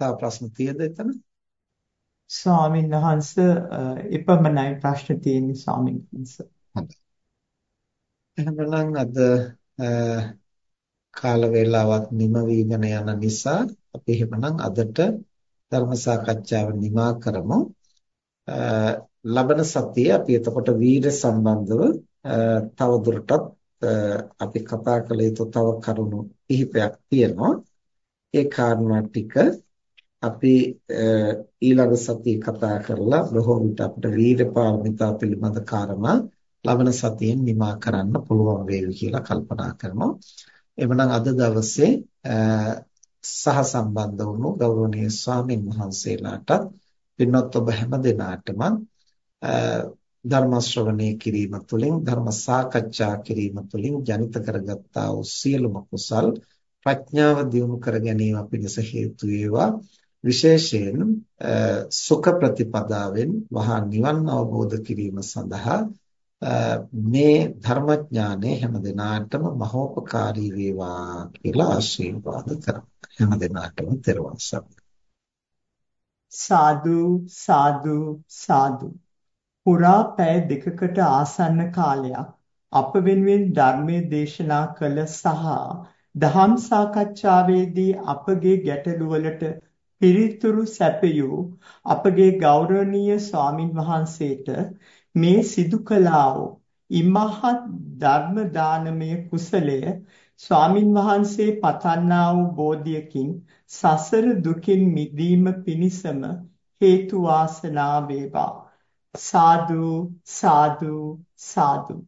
තව ප්‍රශ්න තියෙද එතන? ස්වාමීන් වහන්ස එපමණයි ප්‍රශ්න තියෙන්නේ ස්වාමීන් වහන්ස. හොඳයි. එහෙනම් අද කාල වේලාවත් නිම වීගෙන යන නිසා අපි එහෙමනම් අදට ධර්ම සාකච්ඡාව නිමා කරමු. ලබන සතියේ අපි එතකොට වීර සම්බන්ධව තව දුරටත් අපි කතා කළ යුතු තව කරුණු කිහිපයක් තියෙනවා. ඒ කාරණා ටික අපි ඊළඟ සතියේ කතා කරලා බොහෝ විට අපිට වීර පාරමිතා පිළිබඳ කාරණා ලබන සතියෙන් නිමා කරන්න පුළුවන් වේවි කියලා කල්පනා කරනවා. එවනම් අද දවසේ සහ සම්බන්ධ වුණු ගෞරවනීය ස්වාමින් වහන්සේලාට පින්වත් ඔබ හැම දිනාටම ධර්ම ශ්‍රවණය කිරීම තුළින් ධර්ම සාකච්ඡා කිරීම තුළින් ජනිත කරගත්තා වූ සියලුම කුසල් ප්‍රඥාව දියුණු කර ගැනීම පිණිස හේතු වේවා විශේෂයෙන් සුඛ ප්‍රතිපදාවෙන් වහා නිවන් අවබෝධ කිරීම සඳහා මේ ධර්මඥානය හැම දිනාටම මහෝපකාරී වේවා කියලා ආශිර්වාද කරනවා හැම දිනාටම තෙරුවන් සරණයි. සාදු සාදු සාදු. පුරා පැය දෙකකට ආසන්න කාලයක් අප වෙනුවෙන් ධර්මයේ දේශනා කළ සහ දහම් සාකච්ඡාවේදී අපගේ ගැටළු වලට පිළිතුරු සැපයූ අපගේ ගෞරවනීය ස්වාමින් වහන්සේට මේ සිදු කළා වූ ඉමහත් ධර්ම දානමය කුසලය ස්වාමින් වහන්සේ පතන්නා වූ බෝධියකින් සසර දුකින් මිදීම පිණිසම හේතු වාසනා වේවා. සාදු සාදු සාදු.